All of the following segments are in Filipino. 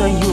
so you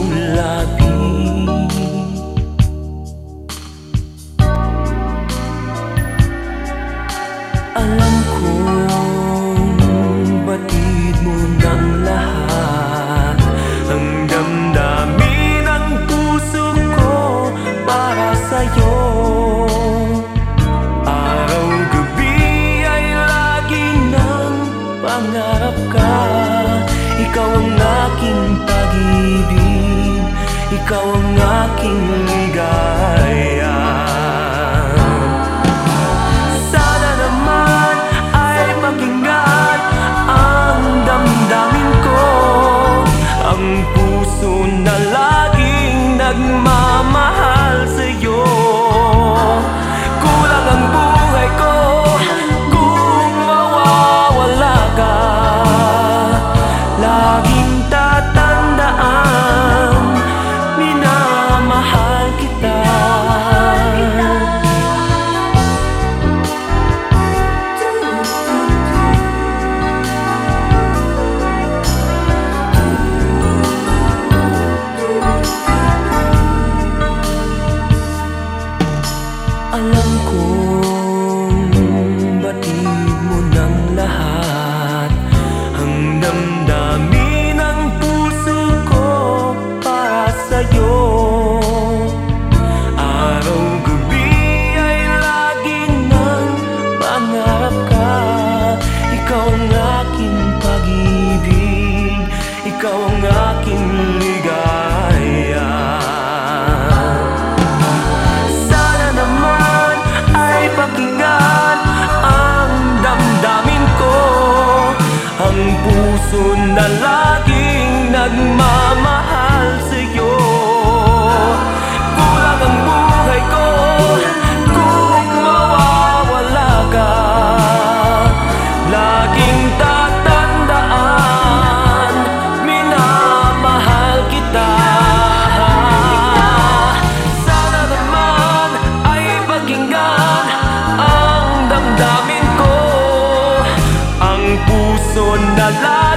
Ikaw ang aking Alam kong batid mo ng lahat? Ang damdamin ng puso ko para sa'yo. Araw-gabi ay lagi nang pangarap ka. Ikaw ang aking pag-ibig. Ikaw ang aking liwanag soon alive.